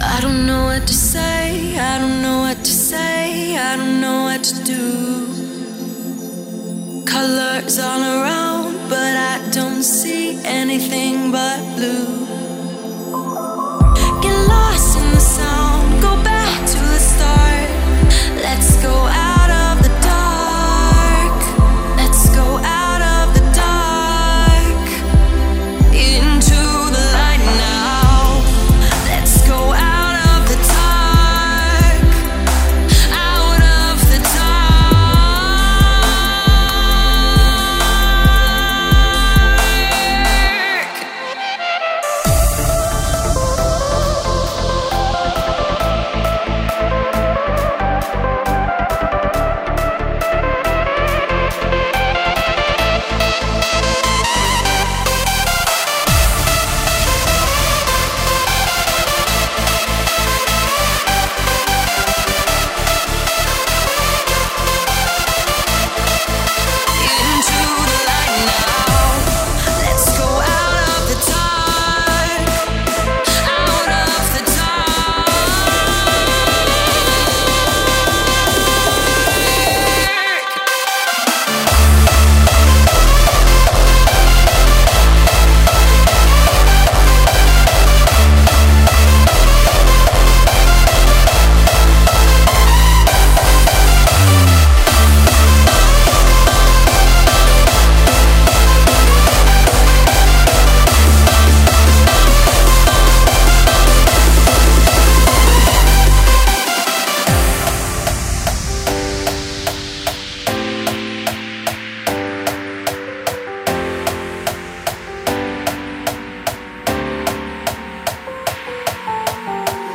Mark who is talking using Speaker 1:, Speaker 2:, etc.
Speaker 1: I don't know what to say, I don't know what to say, I don't know what to do. Colors all around, but I don't see anything but blue.